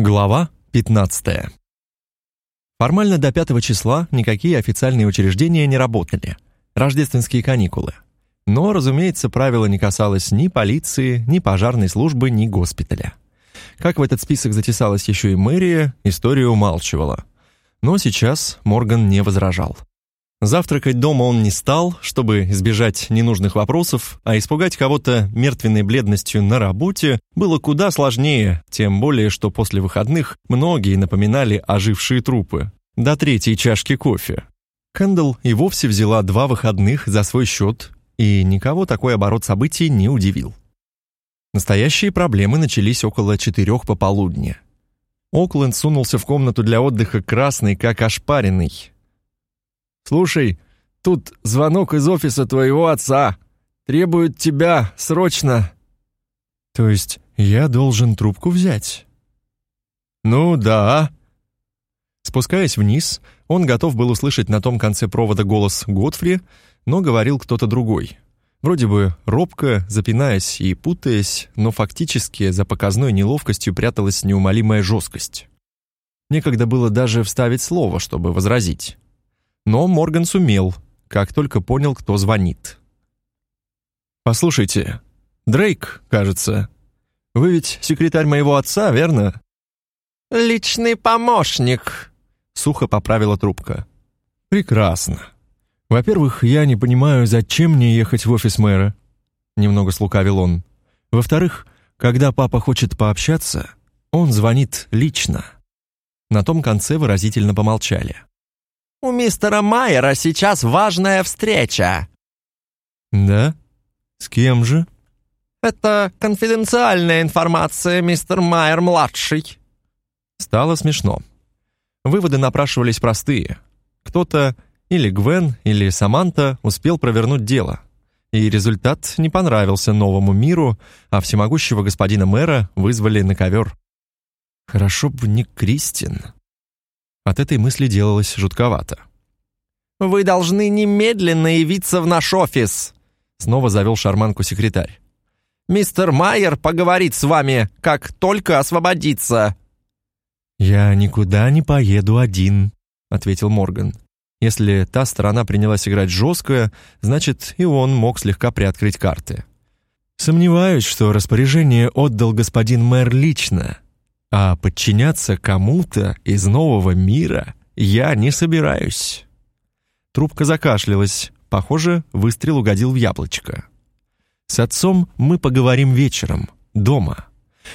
Глава 15. Формально до 5 числа никакие официальные учреждения не работали. Рождественские каникулы. Но, разумеется, правило не касалось ни полиции, ни пожарной службы, ни госпиталя. Как в этот список затесалась еще и мэрия, история умалчивала. Но сейчас Морган не возражал. Завтракать дома он не стал, чтобы избежать ненужных вопросов, а испугать кого-то мертвенной бледностью на работе было куда сложнее, тем более, что после выходных многие напоминали ожившие трупы. До третьей чашки кофе. Кэндалл и вовсе взяла два выходных за свой счет, и никого такой оборот событий не удивил. Настоящие проблемы начались около четырех пополудни. Окленд сунулся в комнату для отдыха красный, как ошпаренный, «Слушай, тут звонок из офиса твоего отца. Требует тебя срочно». «То есть я должен трубку взять?» «Ну да». Спускаясь вниз, он готов был услышать на том конце провода голос Готфри, но говорил кто-то другой. Вроде бы робко, запинаясь и путаясь, но фактически за показной неловкостью пряталась неумолимая жесткость. Некогда было даже вставить слово, чтобы возразить. Но Морган сумел, как только понял, кто звонит. «Послушайте, Дрейк, кажется. Вы ведь секретарь моего отца, верно?» «Личный помощник», — сухо поправила трубка. «Прекрасно. Во-первых, я не понимаю, зачем мне ехать в офис мэра?» Немного слукавил он. «Во-вторых, когда папа хочет пообщаться, он звонит лично». На том конце выразительно помолчали. У мистера Майера сейчас важная встреча». «Да? С кем же?» «Это конфиденциальная информация, мистер Майер-младший». Стало смешно. Выводы напрашивались простые. Кто-то, или Гвен, или Саманта, успел провернуть дело. И результат не понравился новому миру, а всемогущего господина мэра вызвали на ковер. Хорошо бы не Кристин. От этой мысли делалось жутковато. «Вы должны немедленно явиться в наш офис», — снова завел шарманку секретарь. «Мистер Майер поговорит с вами, как только освободится». «Я никуда не поеду один», — ответил Морган. Если та сторона принялась играть жестко, значит, и он мог слегка приоткрыть карты. «Сомневаюсь, что распоряжение отдал господин мэр лично. А подчиняться кому-то из нового мира я не собираюсь. Трубка закашлялась. Похоже, выстрел угодил в яблочко. С отцом мы поговорим вечером, дома.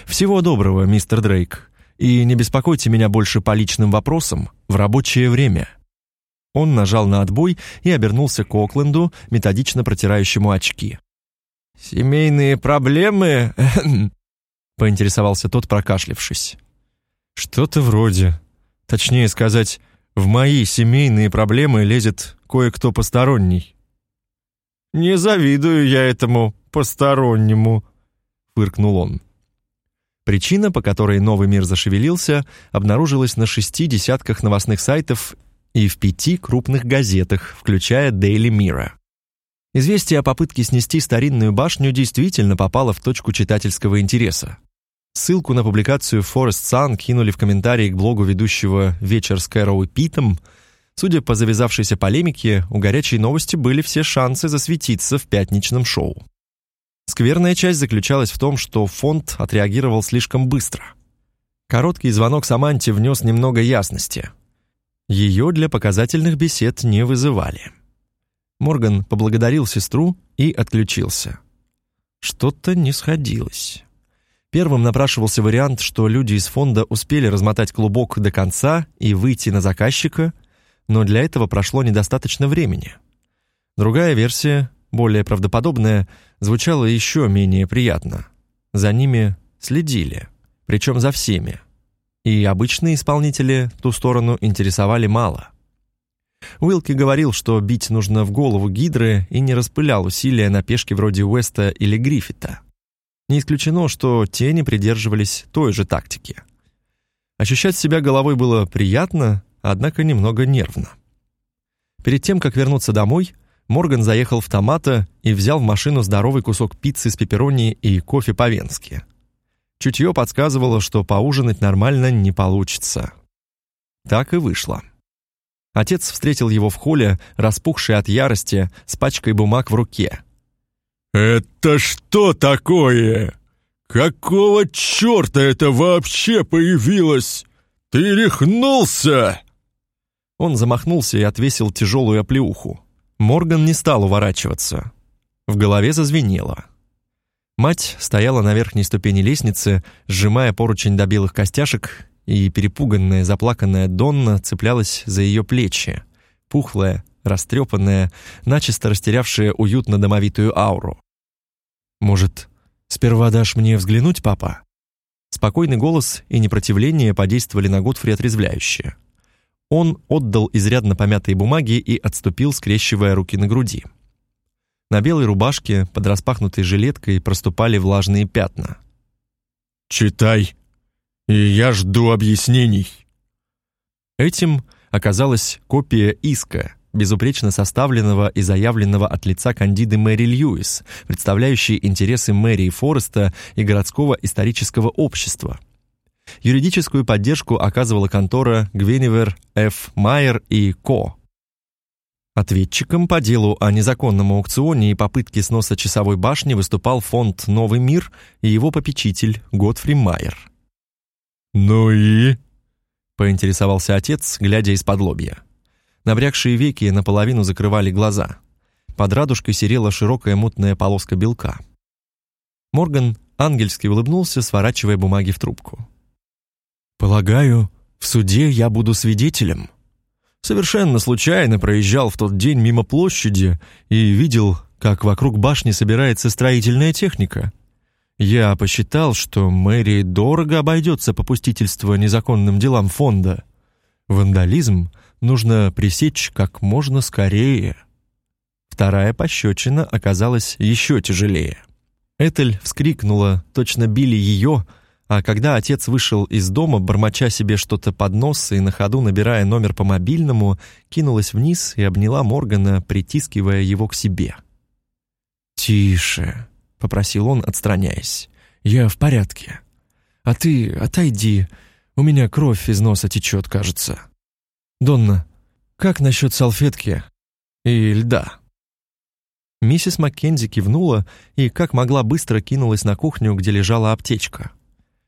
Всего доброго, мистер Дрейк. И не беспокойте меня больше по личным вопросам в рабочее время. Он нажал на отбой и обернулся к Окленду, методично протирающему очки. «Семейные проблемы поинтересовался тот, прокашлявшись. Что-то вроде. Точнее сказать, в мои семейные проблемы лезет кое-кто посторонний. Не завидую я этому постороннему, фыркнул он. Причина, по которой новый мир зашевелился, обнаружилась на шести десятках новостных сайтов и в пяти крупных газетах, включая Daily Mirror. Известие о попытке снести старинную башню действительно попало в точку читательского интереса. Ссылку на публикацию Forest Sun кинули в комментарии к блогу ведущего «Вечер с Кэроу Питом». Судя по завязавшейся полемике, у «Горячей новости» были все шансы засветиться в пятничном шоу. Скверная часть заключалась в том, что фонд отреагировал слишком быстро. Короткий звонок Саманте внес немного ясности. Ее для показательных бесед не вызывали. Морган поблагодарил сестру и отключился. Что-то не сходилось. Первым напрашивался вариант, что люди из фонда успели размотать клубок до конца и выйти на заказчика, но для этого прошло недостаточно времени. Другая версия, более правдоподобная, звучала еще менее приятно. За ними следили, причем за всеми. И обычные исполнители ту сторону интересовали мало. Уилки говорил, что бить нужно в голову Гидры и не распылял усилия на пешки вроде Уэста или Гриффита. Не исключено, что те не придерживались той же тактики. Ощущать себя головой было приятно, однако немного нервно. Перед тем, как вернуться домой, Морган заехал в Томато и взял в машину здоровый кусок пиццы с пепперони и кофе по-венски. Чутье подсказывало, что поужинать нормально не получится. Так и вышло. Отец встретил его в холле, распухший от ярости, с пачкой бумаг в руке. «Это что такое? Какого черта это вообще появилось? Ты рехнулся?» Он замахнулся и отвесил тяжелую оплеуху. Морган не стал уворачиваться. В голове зазвенело. Мать стояла на верхней ступени лестницы, сжимая поручень до белых костяшек, и перепуганная, заплаканная Донна цеплялась за ее плечи, пухлая, растрепанная, начисто растерявшая уютно домовитую ауру. «Может, сперва дашь мне взглянуть, папа?» Спокойный голос и непротивление подействовали на Готфри отрезвляюще. Он отдал изрядно помятые бумаги и отступил, скрещивая руки на груди. На белой рубашке под распахнутой жилеткой проступали влажные пятна. «Читай, и я жду объяснений». Этим оказалась копия иска, безупречно составленного и заявленного от лица кандиды Мэри Льюис, представляющей интересы мэрии Фореста и городского исторического общества. Юридическую поддержку оказывала контора Гвиневер Ф. Майер и Ко. Ответчиком по делу о незаконном аукционе и попытке сноса часовой башни выступал фонд «Новый мир» и его попечитель Готфри Майер. «Ну и?» — поинтересовался отец, глядя из-под лобья. Набрякшие веки наполовину закрывали глаза. Под радужкой серела широкая мутная полоска белка. Морган ангельски улыбнулся, сворачивая бумаги в трубку. «Полагаю, в суде я буду свидетелем?» Совершенно случайно проезжал в тот день мимо площади и видел, как вокруг башни собирается строительная техника. Я посчитал, что мэрии дорого обойдется попустительство незаконным делам фонда. Вандализм нужно пресечь как можно скорее. Вторая пощечина оказалась еще тяжелее. Этель вскрикнула, точно били ее, а когда отец вышел из дома, бормоча себе что-то под нос и на ходу набирая номер по мобильному, кинулась вниз и обняла Моргана, притискивая его к себе. «Тише», — попросил он, отстраняясь. «Я в порядке. А ты отойди, у меня кровь из носа течет, кажется. Донна, как насчет салфетки и льда?» Миссис Маккензи кивнула и, как могла, быстро кинулась на кухню, где лежала аптечка.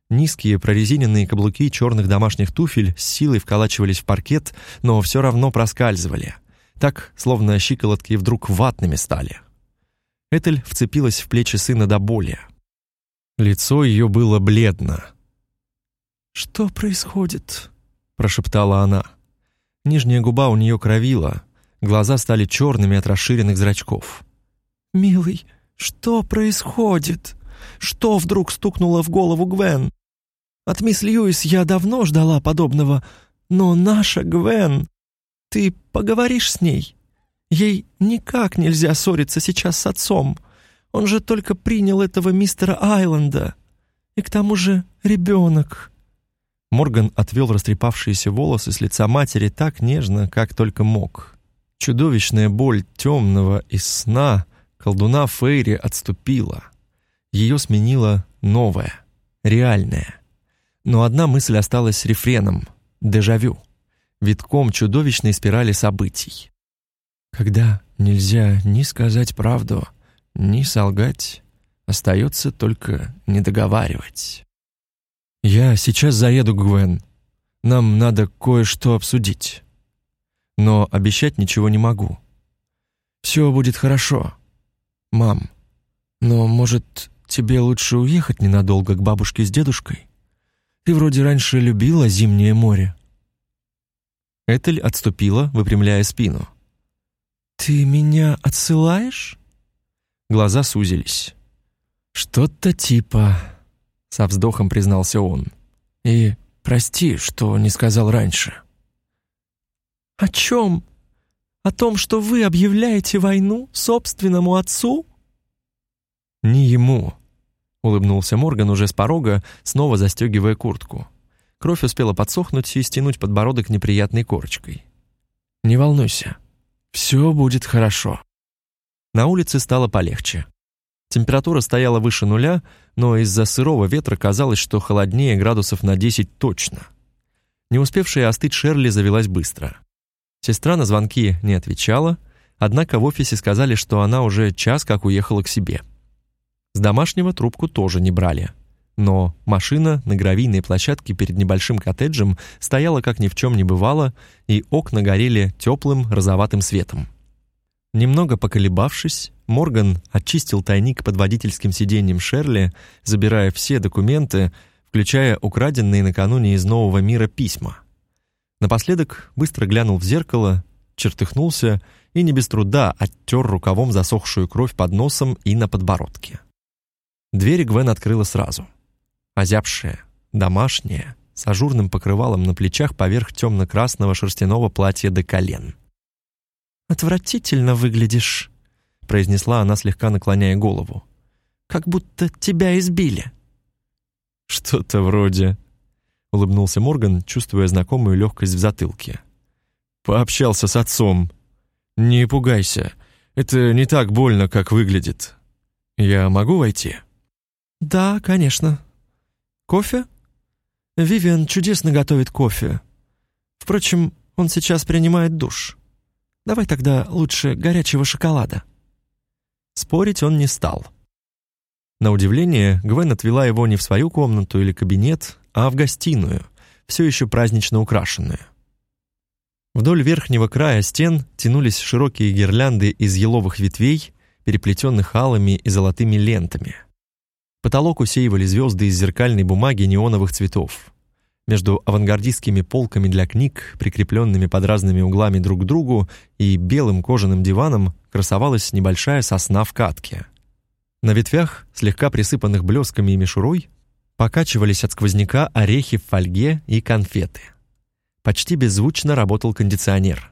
Низкие прорезиненные каблуки черных домашних туфель с силой вколачивались в паркет, но все равно проскальзывали. Так, словно щиколотки вдруг ватными стали. Этель вцепилась в плечи сына до боли. Лицо ее было бледно. «Что происходит?» — прошептала она. Нижняя губа у нее кровила, глаза стали черными от расширенных зрачков. «Милый, что происходит? Что вдруг стукнуло в голову Гвен? От мисс Льюис я давно ждала подобного, но наша Гвен... Ты поговоришь с ней? Ей никак нельзя ссориться сейчас с отцом. Он же только принял этого мистера Айленда. И к тому же ребенок». Морган отвел растрепавшиеся волосы с лица матери так нежно, как только мог. Чудовищная боль темного из сна колдуна Фейри отступила. Ее сменила новая, реальная. Но одна мысль осталась рефреном — дежавю, витком чудовищной спирали событий. Когда нельзя ни сказать правду, ни солгать, остается только не договаривать. «Я сейчас заеду к Гвен. Нам надо кое-что обсудить. Но обещать ничего не могу. Все будет хорошо. Мам, но, может, тебе лучше уехать ненадолго к бабушке с дедушкой?» Ты вроде раньше любила зимнее море». Этель отступила, выпрямляя спину. «Ты меня отсылаешь?» Глаза сузились. «Что-то типа...» — со вздохом признался он. «И прости, что не сказал раньше». «О чем? О том, что вы объявляете войну собственному отцу?» «Не ему», улыбнулся Морган уже с порога, снова застегивая куртку. Кровь успела подсохнуть и стянуть подбородок неприятной корочкой. «Не волнуйся, все будет хорошо». На улице стало полегче. Температура стояла выше нуля, но из-за сырого ветра казалось, что холоднее градусов на 10 точно. Не успевшая остыть Шерли завелась быстро. Сестра на звонки не отвечала, однако в офисе сказали, что она уже час как уехала к себе. С домашнего трубку тоже не брали. Но машина на гравийной площадке перед небольшим коттеджем стояла как ни в чем не бывало, и окна горели теплым розоватым светом. Немного поколебавшись, Морган очистил тайник под водительским сиденьем Шерли, забирая все документы, включая украденные накануне из нового мира письма. Напоследок быстро глянул в зеркало, чертыхнулся и не без труда оттер рукавом засохшую кровь под носом и на подбородке. Дверь Гвен открыла сразу. Озябшая, домашняя, с ажурным покрывалом на плечах поверх темно-красного шерстяного платья до колен. «Отвратительно выглядишь», — произнесла она, слегка наклоняя голову. «Как будто тебя избили». «Что-то вроде...» — улыбнулся Морган, чувствуя знакомую легкость в затылке. «Пообщался с отцом. Не пугайся, это не так больно, как выглядит. Я могу войти?» «Да, конечно. Кофе?» «Вивиан чудесно готовит кофе. Впрочем, он сейчас принимает душ. Давай тогда лучше горячего шоколада». Спорить он не стал. На удивление, Гвен отвела его не в свою комнату или кабинет, а в гостиную, все еще празднично украшенную. Вдоль верхнего края стен тянулись широкие гирлянды из еловых ветвей, переплетенных алыми и золотыми лентами. Потолок усеивали звезды из зеркальной бумаги неоновых цветов. Между авангардистскими полками для книг, прикрепленными под разными углами друг к другу, и белым кожаным диваном красовалась небольшая сосна в катке. На ветвях, слегка присыпанных блесками и мишурой, покачивались от сквозняка орехи в фольге и конфеты. Почти беззвучно работал кондиционер.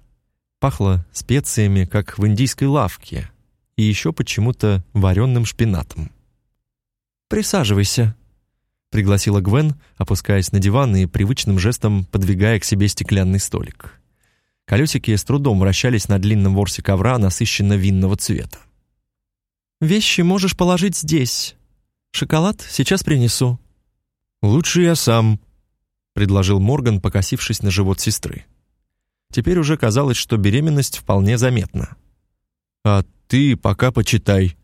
Пахло специями, как в индийской лавке, и еще почему-то вареным шпинатом. «Присаживайся», пригласила Гвен, опускаясь на диван и привычным жестом подвигая к себе стеклянный столик. Колесики с трудом вращались на длинном ворсе ковра насыщенно винного цвета. Вещи можешь положить здесь. Шоколад сейчас принесу. Лучше я сам, предложил Морган, покосившись на живот сестры. Теперь уже казалось, что беременность вполне заметна. А ты пока почитай,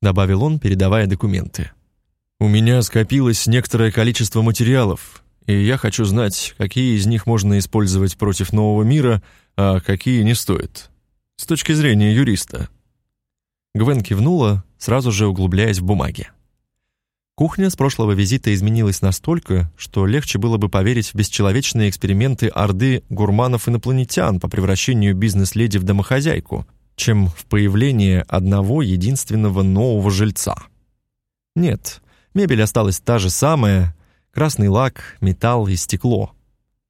добавил он, передавая документы. У меня скопилось некоторое количество материалов, и я хочу знать, какие из них можно использовать против нового мира, а какие не стоит. С точки зрения юриста. Гвен кивнула, сразу же углубляясь в бумаги. Кухня с прошлого визита изменилась настолько, что легче было бы поверить в бесчеловечные эксперименты орды гурманов-инопланетян по превращению бизнес-леди в домохозяйку, чем в появление одного единственного нового жильца. Нет, Мебель осталась та же самая: красный лак, металл и стекло.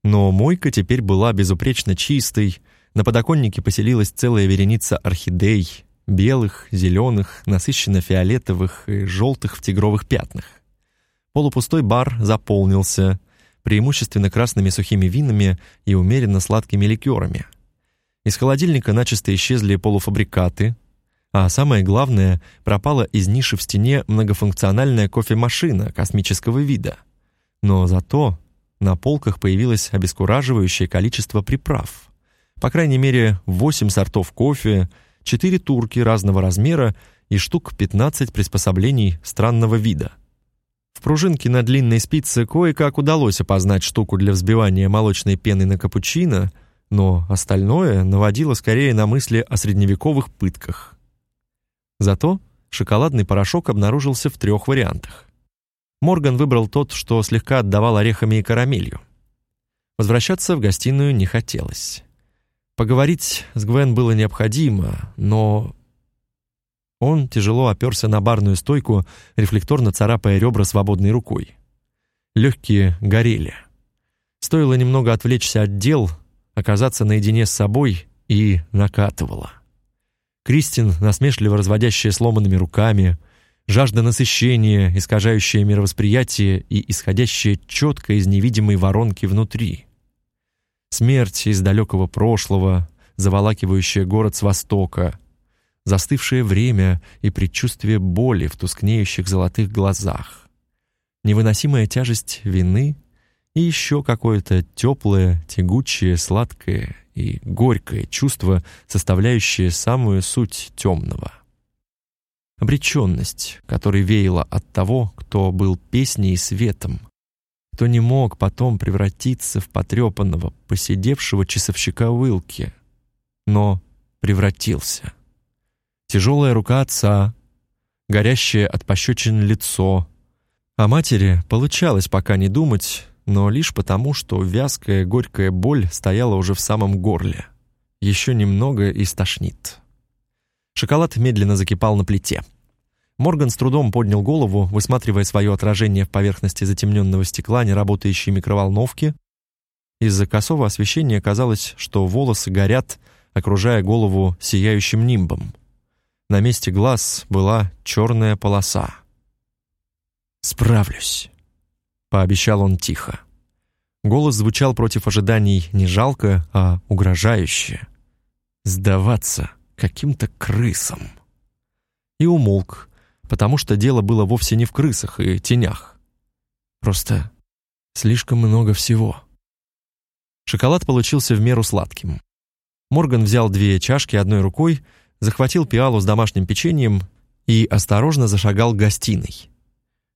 Но мойка теперь была безупречно чистой. На подоконнике поселилась целая вереница орхидей, белых, зеленых, насыщенно фиолетовых и желтых в тигровых пятнах. Полупустой бар заполнился преимущественно красными сухими винами и умеренно сладкими ликерами. Из холодильника начисто исчезли полуфабрикаты, а самое главное, пропала из ниши в стене многофункциональная кофемашина космического вида. Но зато на полках появилось обескураживающее количество приправ. По крайней мере, 8 сортов кофе, 4 турки разного размера и штук 15 приспособлений странного вида. В пружинке на длинной спице кое-как удалось опознать штуку для взбивания молочной пены на капучино, но остальное наводило скорее на мысли о средневековых пытках. Зато шоколадный порошок обнаружился в трех вариантах. Морган выбрал тот, что слегка отдавал орехами и карамелью. Возвращаться в гостиную не хотелось. Поговорить с Гвен было необходимо, но он тяжело оперся на барную стойку, рефлекторно царапая ребра свободной рукой. Легкие горели. Стоило немного отвлечься от дел, оказаться наедине с собой и накатывало. Кристин, насмешливо разводящая сломанными руками, жажда насыщения, искажающая мировосприятие и исходящая четко из невидимой воронки внутри. Смерть из далекого прошлого, заволакивающая город с востока, застывшее время и предчувствие боли в тускнеющих золотых глазах, невыносимая тяжесть вины и еще какое-то теплое, тягучее, сладкое и горькое чувство, составляющее самую суть темного. Обреченность, которой веяло от того, кто был песней и светом, кто не мог потом превратиться в потрепанного, посидевшего часовщика Уилки, но превратился. Тяжелая рука отца, горящее от пощечин лицо. О матери получалось пока не думать, но лишь потому, что вязкая горькая боль стояла уже в самом горле. Еще немного и стошнит. Шоколад медленно закипал на плите. Морган с трудом поднял голову, высматривая свое отражение в поверхности затемненного стекла неработающей микроволновки. Из-за косого освещения казалось, что волосы горят, окружая голову сияющим нимбом. На месте глаз была черная полоса. «Справлюсь», — пообещал он тихо. Голос звучал против ожиданий не жалко, а угрожающе. «Сдаваться каким-то крысам». И умолк, потому что дело было вовсе не в крысах и тенях. Просто слишком много всего. Шоколад получился в меру сладким. Морган взял две чашки одной рукой, захватил пиалу с домашним печеньем и осторожно зашагал к гостиной.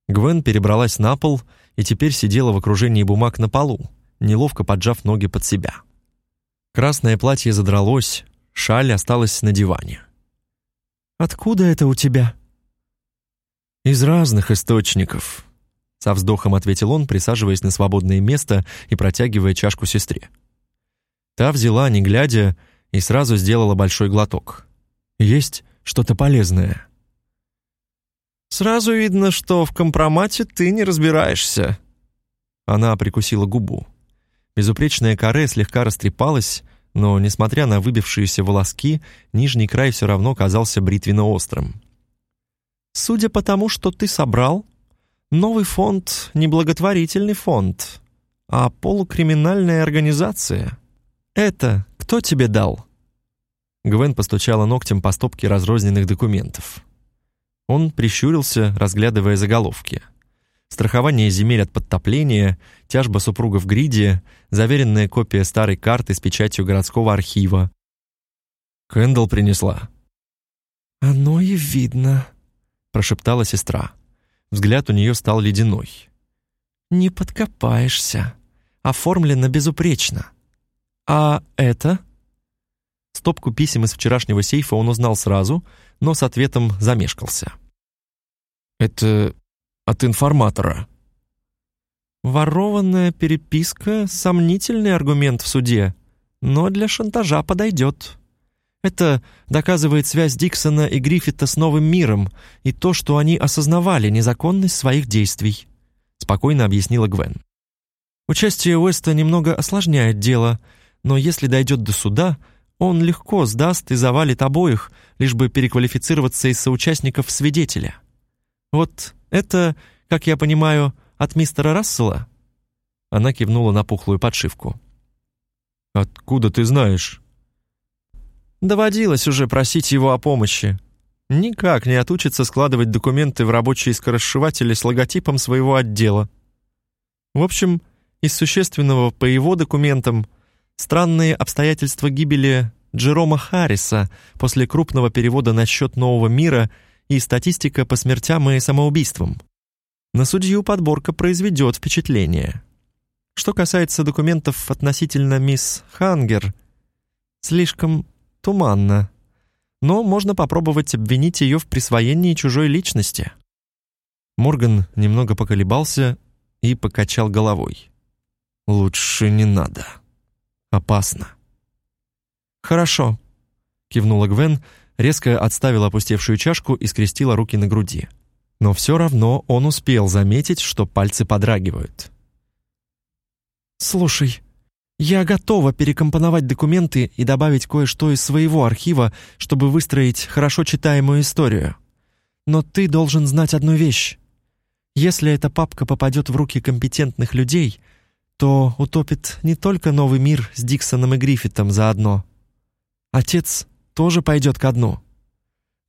Гвен перебралась на пол и теперь сидела в окружении бумаг на полу, неловко поджав ноги под себя. Красное платье задралось, шаль осталась на диване. «Откуда это у тебя?» «Из разных источников», — со вздохом ответил он, присаживаясь на свободное место и протягивая чашку сестре. Та взяла, не глядя, и сразу сделала большой глоток. «Есть что-то полезное?» «Сразу видно, что в компромате ты не разбираешься». Она прикусила губу. Безупречная каре слегка растрепалась, но, несмотря на выбившиеся волоски, нижний край все равно казался бритвенно-острым. Судя по тому, что ты собрал, новый фонд — не благотворительный фонд, а полукриминальная организация. Это кто тебе дал?» Гвен постучала ногтем по стопке разрозненных документов. Он прищурился, разглядывая заголовки. Страхование земель от подтопления, тяжба супруга в гриде, заверенная копия старой карты с печатью городского архива. Кэндалл принесла. «Оно и видно», прошептала сестра. Взгляд у нее стал ледяной. Не подкопаешься. Оформлено безупречно. А это? Стопку писем из вчерашнего сейфа он узнал сразу, но с ответом замешкался. Это от информатора. Ворованная переписка — сомнительный аргумент в суде, но для шантажа подойдет. Это доказывает связь Диксона и Гриффита с новым миром и то, что они осознавали незаконность своих действий», — спокойно объяснила Гвен. «Участие Уэста немного осложняет дело, но если дойдет до суда, он легко сдаст и завалит обоих, лишь бы переквалифицироваться из соучастников в свидетеля. Вот это, как я понимаю, от мистера Рассела?» Она кивнула на пухлую подшивку. «Откуда ты знаешь?» Доводилось уже просить его о помощи. Никак не отучится складывать документы в рабочие скоросшиватели с логотипом своего отдела. В общем, из существенного по его документам странные обстоятельства гибели Джерома Харриса после крупного перевода на счет нового мира и статистика по смертям и самоубийствам. На судью подборка произведет впечатление. Что касается документов относительно мисс Хангер, слишком туманно. Но можно попробовать обвинить ее в присвоении чужой личности. Морган немного поколебался и покачал головой. Лучше не надо. Опасно. Хорошо, кивнула Гвен, резко отставила опустевшую чашку и скрестила руки на груди. Но все равно он успел заметить, что пальцы подрагивают. Слушай, я готова перекомпоновать документы и добавить кое-что из своего архива, чтобы выстроить хорошо читаемую историю. Но ты должен знать одну вещь. Если эта папка попадет в руки компетентных людей, то утопит не только новый мир с Диксоном и Гриффитом заодно. Отец тоже пойдет ко дну.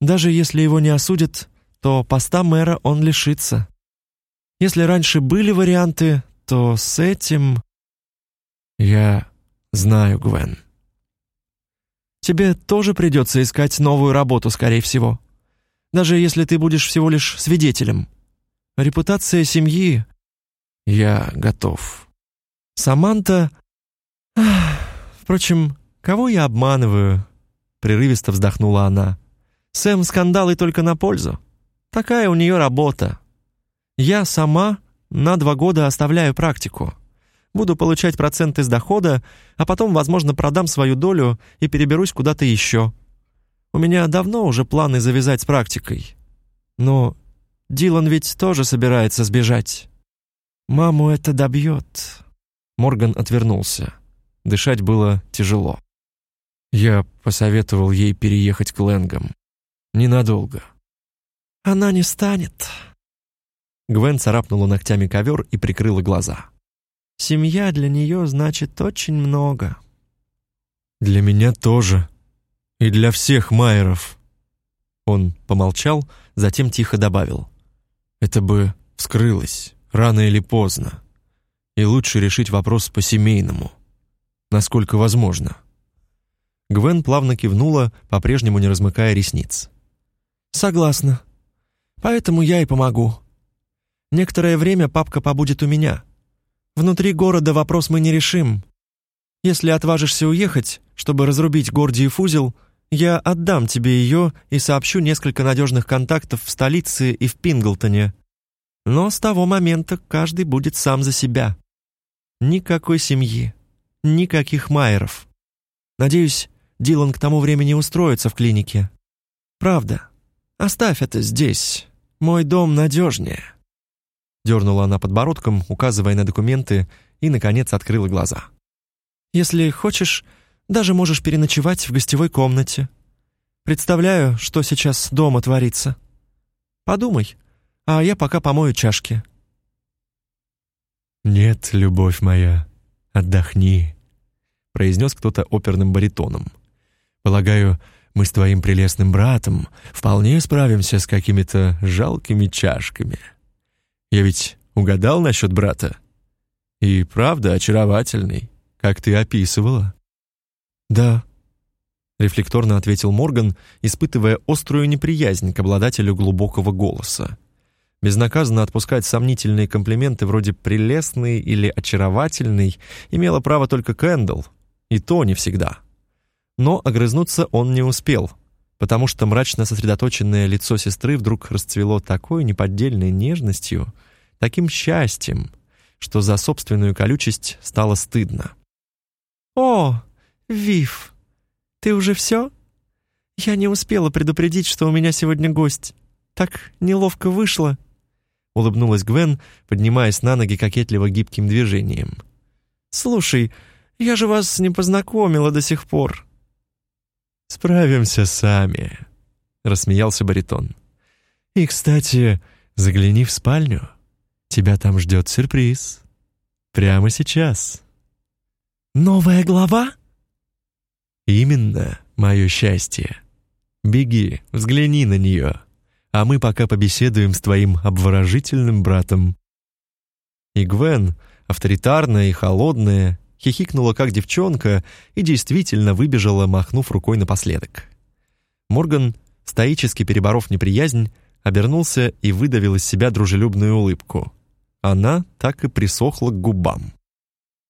Даже если его не осудят, то поста мэра он лишится. Если раньше были варианты, то с этим... Я знаю, Гвен. Тебе тоже придется искать новую работу, скорее всего. Даже если ты будешь всего лишь свидетелем. Репутация семьи... Я готов. Саманта... Впрочем, кого я обманываю? Прерывисто вздохнула она. Сэм скандалы только на пользу. Такая у нее работа. Я сама на два года оставляю практику. Буду получать проценты с дохода, а потом, возможно, продам свою долю и переберусь куда-то еще. У меня давно уже планы завязать с практикой. Но Дилан ведь тоже собирается сбежать. Маму это добьет. Морган отвернулся. Дышать было тяжело. Я посоветовал ей переехать к Лэнгам. Ненадолго. Она не станет. Гвен царапнула ногтями ковер и прикрыла глаза. Семья для нее значит очень много. Для меня тоже. И для всех Майеров. Он помолчал, затем тихо добавил. Это бы вскрылось, рано или поздно. И лучше решить вопрос по-семейному. Насколько возможно. Гвен плавно кивнула, по-прежнему не размыкая ресниц. «Согласна. Поэтому я и помогу. Некоторое время папка побудет у меня. Внутри города вопрос мы не решим. Если отважишься уехать, чтобы разрубить Гордиев узел, я отдам тебе ее и сообщу несколько надежных контактов в столице и в Пинглтоне. Но с того момента каждый будет сам за себя. Никакой семьи, никаких Майеров. Надеюсь, Дилан к тому времени устроится в клинике. Правда. Оставь это здесь. Мой дом надежнее». Дернула она подбородком, указывая на документы, и, наконец, открыла глаза. «Если хочешь, даже можешь переночевать в гостевой комнате. Представляю, что сейчас дома творится. Подумай, а я пока помою чашки». «Нет, любовь моя, отдохни», — произнес кто-то оперным баритоном. «Полагаю, мы с твоим прелестным братом вполне справимся с какими-то жалкими чашками». Я ведь угадал насчет брата. И правда очаровательный, как ты описывала. Да, рефлекторно ответил Морган, испытывая острую неприязнь к обладателю глубокого голоса. Безнаказанно отпускать сомнительные комплименты вроде «прелестный» или «очаровательный» имела право только Кэндалл, и то не всегда. Но огрызнуться он не успел, потому что мрачно сосредоточенное лицо сестры вдруг расцвело такой неподдельной нежностью, таким счастьем, что за собственную колючесть стало стыдно. «О, Вив, ты уже все? Я не успела предупредить, что у меня сегодня гость. Так неловко вышло», — улыбнулась Гвен, поднимаясь на ноги кокетливо гибким движением. «Слушай, я же вас не познакомила до сих пор». «Справимся сами», — рассмеялся баритон. «И, кстати, загляни в спальню». Тебя там ждет сюрприз. Прямо сейчас. Новая глава? Именно, мое счастье. Беги, взгляни на нее, а мы пока побеседуем с твоим обворожительным братом. И Гвен, авторитарная и холодная, хихикнула как девчонка и действительно выбежала, махнув рукой напоследок. Морган, стоически переборов неприязнь, обернулся и выдавил из себя дружелюбную улыбку. Она так и присохла к губам.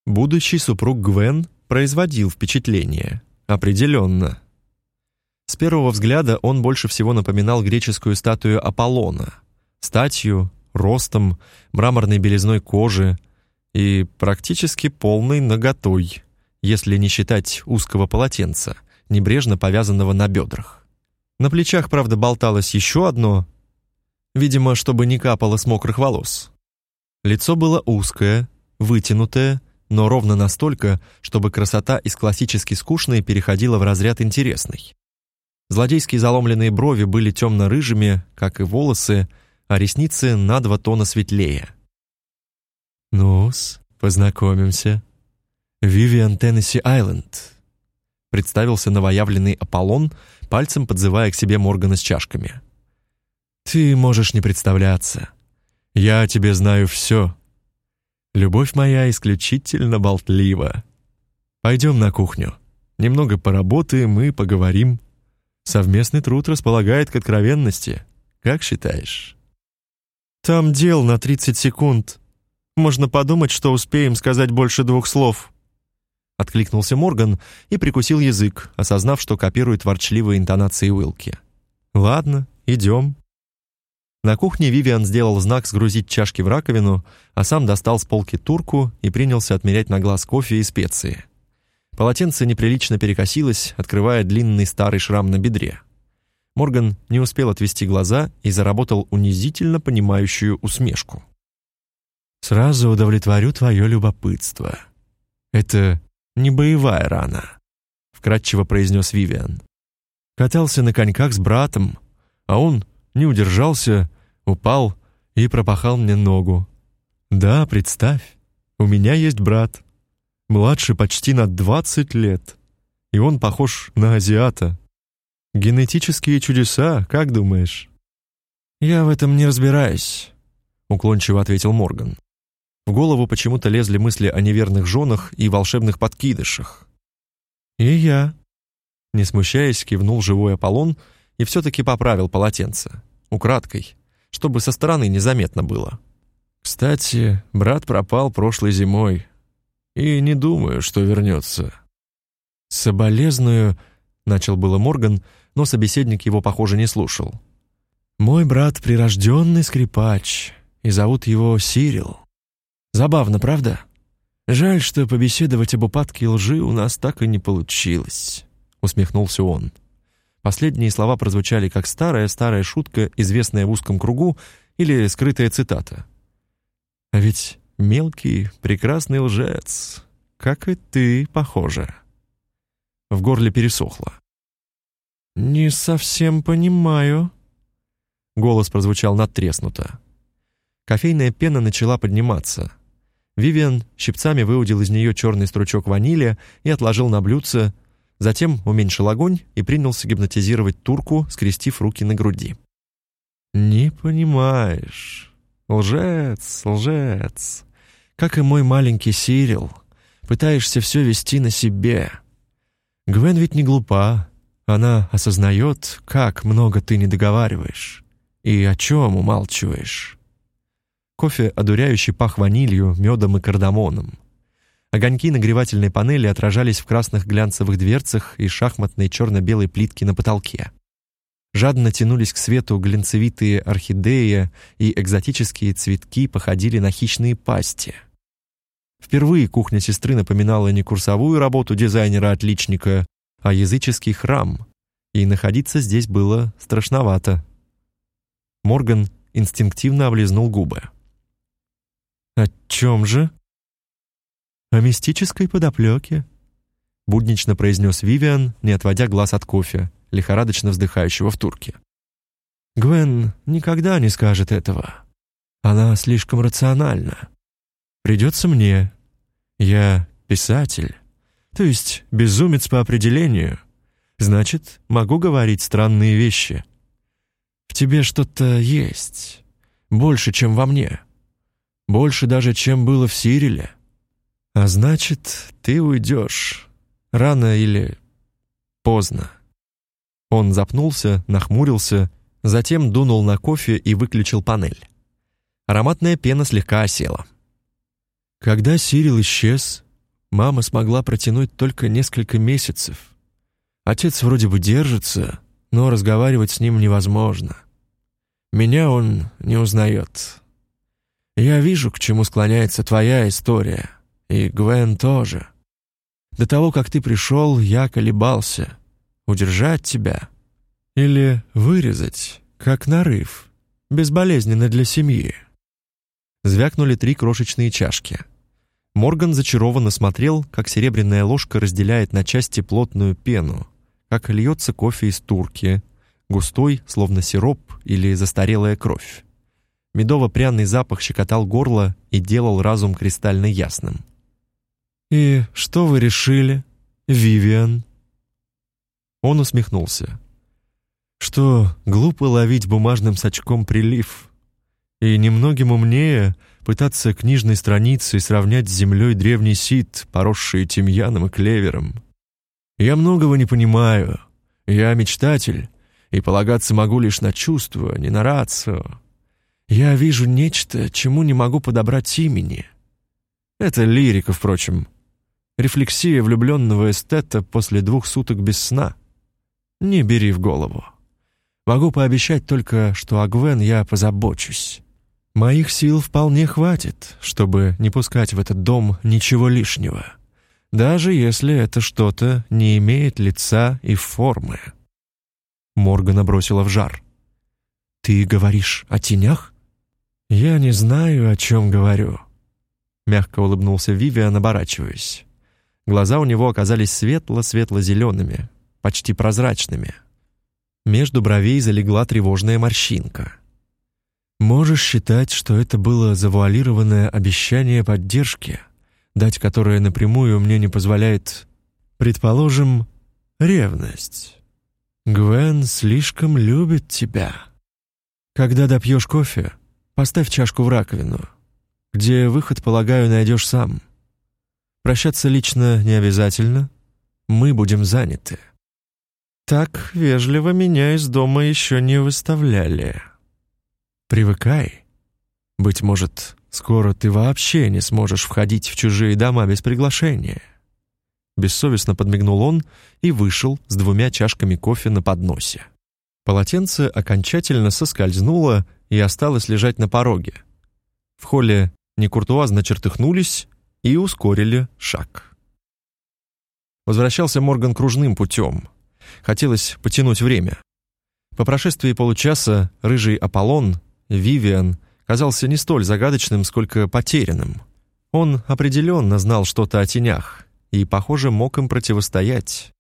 Будущий супруг Гвен производил впечатление, определенно. С первого взгляда он больше всего напоминал греческую статую Аполлона, статью, ростом, мраморной белизной кожи и практически полной наготой, если не считать узкого полотенца, небрежно повязанного на бедрах. На плечах, правда, болталось еще одно, видимо, чтобы не капало с мокрых волос. Лицо было узкое, вытянутое, но ровно настолько, чтобы красота из классически скучной переходила в разряд интересной. Злодейские заломленные брови были темно-рыжими, как и волосы, а ресницы на два тона светлее. «Ну-с, познакомимся. Вивиан Теннесси Айленд. представился новоявленный Аполлон, пальцем подзывая к себе Моргана с чашками. «Ты можешь не представляться. Я о тебе знаю все. Любовь моя исключительно болтлива. Пойдем на кухню. Немного поработаем и поговорим. Совместный труд располагает к откровенности. Как считаешь?» «Там дел на 30 секунд. Можно подумать, что успеем сказать больше двух слов», Откликнулся Морган и прикусил язык, осознав, что копирует ворчливые интонации Уилки. «Ладно, идем». На кухне Вивиан сделал знак сгрузить чашки в раковину, а сам достал с полки турку и принялся отмерять на глаз кофе и специи. Полотенце неприлично перекосилось, открывая длинный старый шрам на бедре. Морган не успел отвести глаза и заработал унизительно понимающую усмешку. «Сразу удовлетворю твое любопытство. Это не боевая рана», — вкратчиво произнес Вивиан. «Катался на коньках с братом, а он не удержался, упал и пропахал мне ногу. Да, представь, у меня есть брат, младше почти на двадцать лет, и он похож на азиата. Генетические чудеса, как думаешь?» «Я в этом не разбираюсь», — уклончиво ответил Морган. В голову почему-то лезли мысли о неверных женах и волшебных подкидышах. «И я», — не смущаясь, кивнул живой Аполлон и все-таки поправил полотенце, украдкой, чтобы со стороны незаметно было. «Кстати, брат пропал прошлой зимой, и не думаю, что вернется». «Соболезную», — начал было Морган, но собеседник его, похоже, не слушал. «Мой брат — прирожденный скрипач, и зовут его Сирил. Забавно, правда? Жаль, что побеседовать об упадке лжи у нас так и не получилось, усмехнулся он. Последние слова прозвучали как старая-старая шутка, известная в узком кругу, или скрытая цитата. А ведь мелкий, прекрасный лжец, как и ты, похоже. В горле пересохло. Не совсем понимаю. Голос прозвучал надтреснуто. Кофейная пена начала подниматься. Вивиан щипцами выудил из нее черный стручок ванили и отложил на блюдце, затем уменьшил огонь и принялся гипнотизировать турку, скрестив руки на груди. «Не понимаешь. Лжец, лжец. Как и мой маленький Сирил. Пытаешься все вести на себе. Гвен ведь не глупа. Она осознает, как много ты не договариваешь и о чем умалчиваешь. Кофе одуряющий пах ванилью, медом и кардамоном. Огоньки нагревательной панели отражались в красных глянцевых дверцах и шахматной черно-белой плитке на потолке. Жадно тянулись к свету глинцевитые орхидеи, и экзотические цветки походили на хищные пасти. Впервые кухня сестры напоминала не курсовую работу дизайнера-отличника, а языческий храм, и находиться здесь было страшновато. Морган инстинктивно облизнул губы. «О чем же?» «О мистической подоплеке», — буднично произнес Вивиан, не отводя глаз от кофе, лихорадочно вздыхающего в турке. «Гвен никогда не скажет этого. Она слишком рациональна. Придется мне. Я писатель, то есть безумец по определению. Значит, могу говорить странные вещи. В тебе что-то есть, больше, чем во мне». Больше даже, чем было в Сириле. А значит, ты уйдешь. Рано или поздно. Он запнулся, нахмурился, затем дунул на кофе и выключил панель. Ароматная пена слегка осела. Когда Сирил исчез, мама смогла протянуть только несколько месяцев. Отец вроде бы держится, но разговаривать с ним невозможно. Меня он не узнает. Я вижу, к чему склоняется твоя история, и Гвен тоже. До того, как ты пришел, я колебался. Удержать тебя или вырезать, как нарыв, безболезненно для семьи. Звякнули три крошечные чашки. Морган зачарованно смотрел, как серебряная ложка разделяет на части плотную пену, как льется кофе из турки, густой, словно сироп или застарелая кровь. Медово-пряный запах щекотал горло и делал разум кристально ясным. «И что вы решили, Вивиан?» Он усмехнулся. Что глупо ловить бумажным сачком прилив. И немногим умнее пытаться книжной страницей сравнять с землей древний сит, поросший тимьяном и клевером. Я многого не понимаю. Я мечтатель, и полагаться могу лишь на чувства, не на рацию. Я вижу нечто, чему не могу подобрать имени. Это лирика, впрочем. Рефлексия влюбленного эстета после двух суток без сна. Не бери в голову. Могу пообещать только, что о Гвен я позабочусь. Моих сил вполне хватит, чтобы не пускать в этот дом ничего лишнего, даже если это что-то не имеет лица и формы. Моргана бросила в жар. «Ты говоришь о тенях?» «Я не знаю, о чем говорю», — мягко улыбнулся Вивиан, оборачиваясь. Глаза у него оказались светло-светло-зелеными, почти прозрачными. Между бровей залегла тревожная морщинка. «Можешь считать, что это было завуалированное обещание поддержки, дать которое напрямую мне не позволяет, предположим, ревность. Гвен слишком любит тебя. Когда допьешь кофе, поставь чашку в раковину, где выход, полагаю, найдешь сам». Прощаться лично не обязательно. Мы будем заняты. Так вежливо меня из дома еще не выставляли. Привыкай. Быть может, скоро ты вообще не сможешь входить в чужие дома без приглашения. Бессовестно подмигнул он и вышел с двумя чашками кофе на подносе. Полотенце окончательно соскользнуло и осталось лежать на пороге. В холле некуртуазно чертыхнулись, и ускорили шаг. Возвращался Морган кружным путем. Хотелось потянуть время. По прошествии получаса рыжий Аполлон, Вивиан, казался не столь загадочным, сколько потерянным. Он определенно знал что-то о тенях и, похоже, мог им противостоять.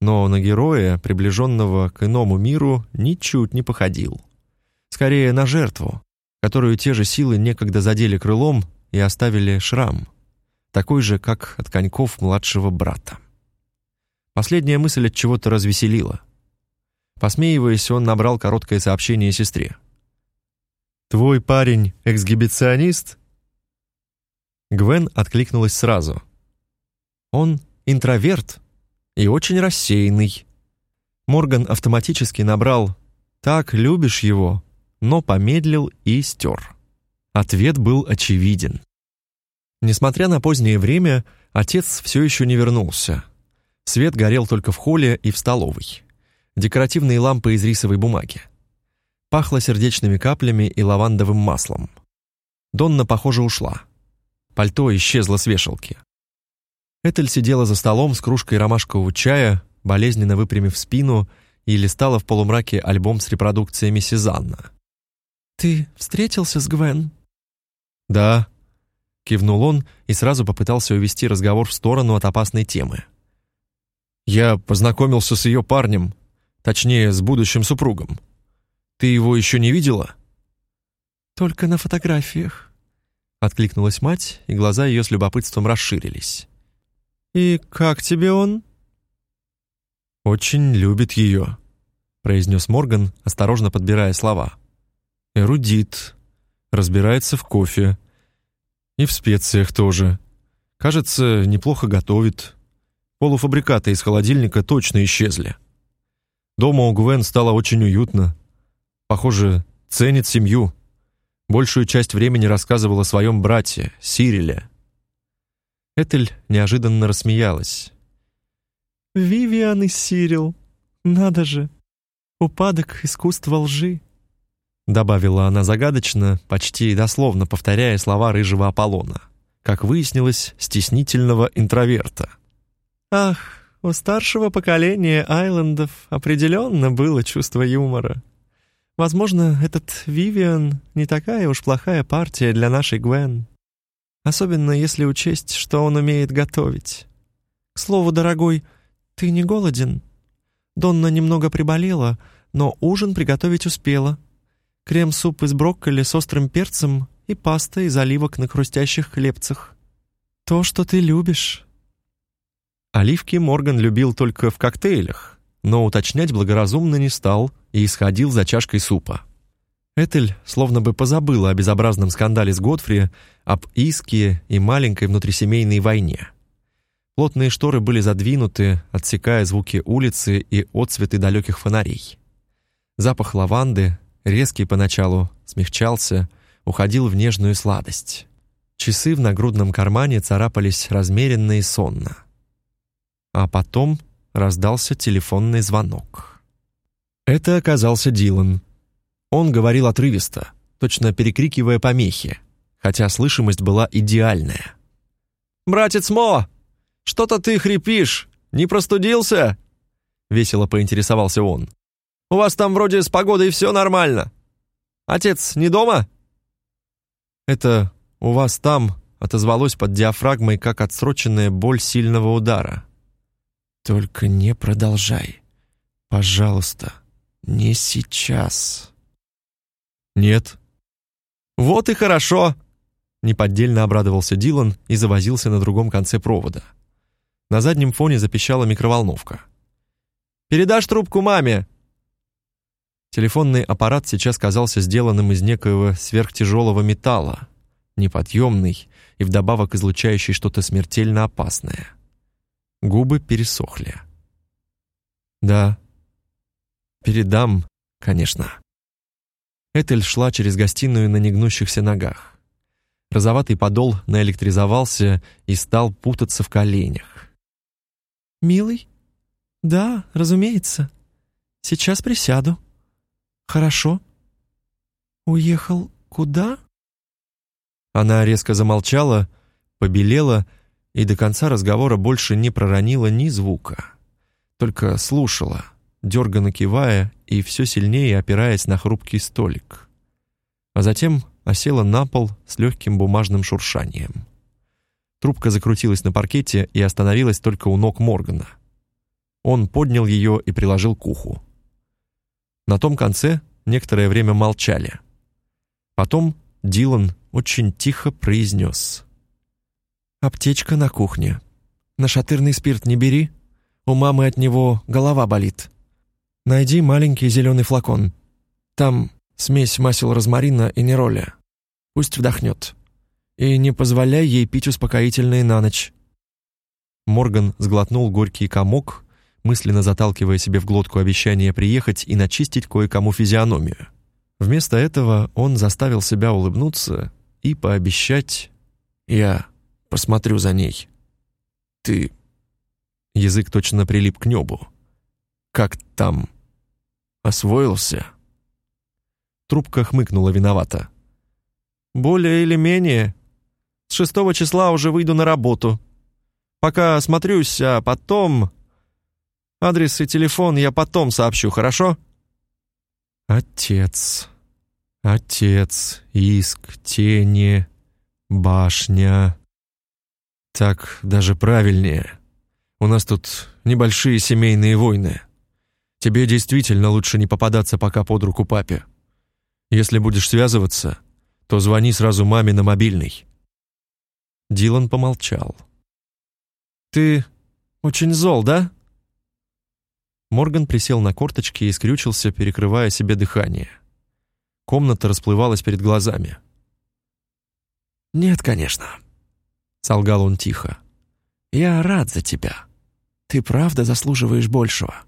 Но на героя, приближенного к иному миру, ничуть не походил. Скорее на жертву, которую те же силы некогда задели крылом и оставили шрам — такой же, как от коньков младшего брата. Последняя мысль от чего-то развеселила. Посмеиваясь, он набрал короткое сообщение сестре. «Твой парень эксгибиционист?» Гвен откликнулась сразу. «Он интроверт и очень рассеянный». Морган автоматически набрал «Так, любишь его», но помедлил и стер. Ответ был очевиден. Несмотря на позднее время, отец все еще не вернулся. Свет горел только в холле и в столовой. Декоративные лампы из рисовой бумаги. Пахло сердечными каплями и лавандовым маслом. Донна, похоже, ушла. Пальто исчезло с вешалки. Этель сидела за столом с кружкой ромашкового чая, болезненно выпрямив спину, и листала в полумраке альбом с репродукциями Сезанна. «Ты встретился с Гвен?» «Да», Кивнул он и сразу попытался увести разговор в сторону от опасной темы. «Я познакомился с ее парнем, точнее, с будущим супругом. Ты его еще не видела?» «Только на фотографиях», — откликнулась мать, и глаза ее с любопытством расширились. «И как тебе он?» «Очень любит ее», — произнес Морган, осторожно подбирая слова. «Эрудит, разбирается в кофе, и в специях тоже. Кажется, неплохо готовит. Полуфабрикаты из холодильника точно исчезли. Дома у Гвен стало очень уютно. Похоже, ценит семью. Большую часть времени рассказывала о своем брате, Сириле. Этель неожиданно рассмеялась. «Вивиан и Сирил. Надо же. Упадок искусства лжи добавила она загадочно, почти дословно повторяя слова рыжего Аполлона, как выяснилось, стеснительного интроверта. Ах, у старшего поколения Айлендов определенно было чувство юмора. Возможно, этот Вивиан не такая уж плохая партия для нашей Гвен. Особенно если учесть, что он умеет готовить. К слову, дорогой, ты не голоден? Донна немного приболела, но ужин приготовить успела — крем-суп из брокколи с острым перцем и паста из оливок на хрустящих хлебцах. То, что ты любишь». Оливки Морган любил только в коктейлях, но уточнять благоразумно не стал и исходил за чашкой супа. Этель словно бы позабыла о безобразном скандале с Годфри, об иске и маленькой внутрисемейной войне. Плотные шторы были задвинуты, отсекая звуки улицы и отсветы далеких фонарей. Запах лаванды, резкий поначалу, смягчался, уходил в нежную сладость. Часы в нагрудном кармане царапались размеренно и сонно. А потом раздался телефонный звонок. Это оказался Дилан. Он говорил отрывисто, точно перекрикивая помехи, хотя слышимость была идеальная. «Братец Мо, что-то ты хрипишь, не простудился?» Весело поинтересовался он. «У вас там вроде с погодой все нормально. Отец не дома?» Это «у вас там» отозвалось под диафрагмой, как отсроченная боль сильного удара. «Только не продолжай. Пожалуйста, не сейчас». «Нет». «Вот и хорошо!» Неподдельно обрадовался Дилан и завозился на другом конце провода. На заднем фоне запищала микроволновка. «Передашь трубку маме!» Телефонный аппарат сейчас казался сделанным из некоего сверхтяжелого металла, неподъемный и вдобавок излучающий что-то смертельно опасное. Губы пересохли. «Да, передам, конечно». Этель шла через гостиную на негнущихся ногах. Розоватый подол наэлектризовался и стал путаться в коленях. «Милый? Да, разумеется. Сейчас присяду. Хорошо. Уехал куда?» Она резко замолчала, побелела и до конца разговора больше не проронила ни звука. Только слушала — дерганно кивая и все сильнее опираясь на хрупкий столик. А затем осела на пол с легким бумажным шуршанием. Трубка закрутилась на паркете и остановилась только у ног Моргана. Он поднял ее и приложил к уху. На том конце некоторое время молчали. Потом Дилан очень тихо произнес. «Аптечка на кухне. Нашатырный спирт не бери. У мамы от него голова болит. Найди маленький зеленый флакон. Там смесь масел розмарина и нероля. Пусть вдохнет. И не позволяй ей пить успокоительные на ночь». Морган сглотнул горький комок, мысленно заталкивая себе в глотку обещание приехать и начистить кое-кому физиономию. Вместо этого он заставил себя улыбнуться и пообещать «Я посмотрю за ней». «Ты...» Язык точно прилип к небу. Как там? Освоился?» Трубка хмыкнула виновато. «Более или менее. С шестого числа уже выйду на работу. Пока осмотрюсь, а потом... Адрес и телефон я потом сообщу, хорошо?» «Отец, отец, иск, тени, башня...» «Так даже правильнее. У нас тут небольшие семейные войны». Тебе действительно лучше не попадаться пока под руку папе. Если будешь связываться, то звони сразу маме на мобильный». Дилан помолчал. «Ты очень зол, да?» Морган присел на корточки и скрючился, перекрывая себе дыхание. Комната расплывалась перед глазами. «Нет, конечно», — солгал он тихо. «Я рад за тебя. Ты правда заслуживаешь большего».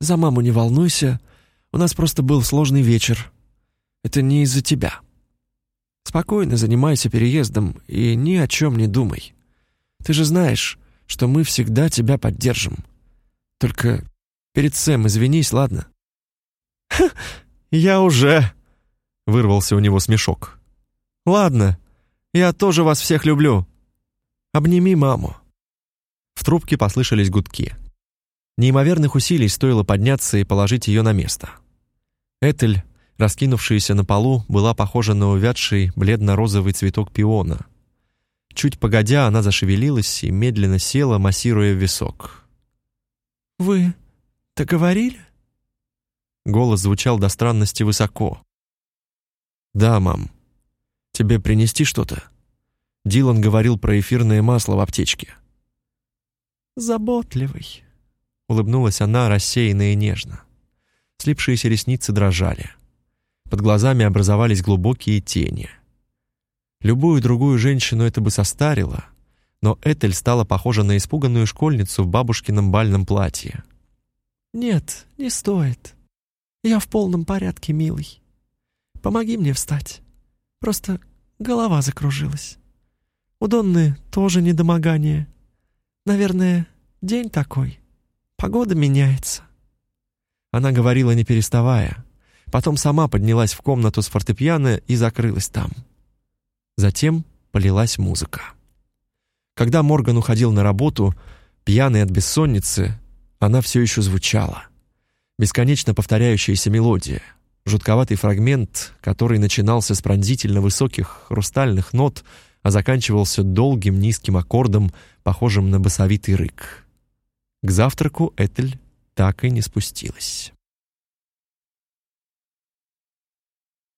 За маму не волнуйся, у нас просто был сложный вечер. Это не из-за тебя. Спокойно занимайся переездом и ни о чем не думай. Ты же знаешь, что мы всегда тебя поддержим. Только перед Сэм извинись, ладно?» я уже...» — вырвался у него смешок. «Ладно, я тоже вас всех люблю. Обними маму». В трубке послышались гудки. Неимоверных усилий стоило подняться и положить ее на место. Этель, раскинувшаяся на полу, была похожа на увядший бледно-розовый цветок пиона. Чуть погодя, она зашевелилась и медленно села, массируя висок. «Вы договорили?» Голос звучал до странности высоко. «Да, мам. Тебе принести что-то?» Дилан говорил про эфирное масло в аптечке. «Заботливый», — улыбнулась она рассеянно и нежно. Слипшиеся ресницы дрожали. Под глазами образовались глубокие тени. Любую другую женщину это бы состарило, но Этель стала похожа на испуганную школьницу в бабушкином бальном платье. «Нет, не стоит. Я в полном порядке, милый. Помоги мне встать. Просто голова закружилась. У Донны тоже недомогание. Наверное, день такой. Погода меняется». Она говорила, не переставая. Потом сама поднялась в комнату с фортепиано и закрылась там. Затем полилась музыка. Когда Морган уходил на работу, пьяный от бессонницы, она все еще звучала. Бесконечно повторяющаяся мелодия, жутковатый фрагмент, который начинался с пронзительно высоких хрустальных нот, а заканчивался долгим низким аккордом, похожим на басовитый рык. К завтраку Этель так и не спустилась.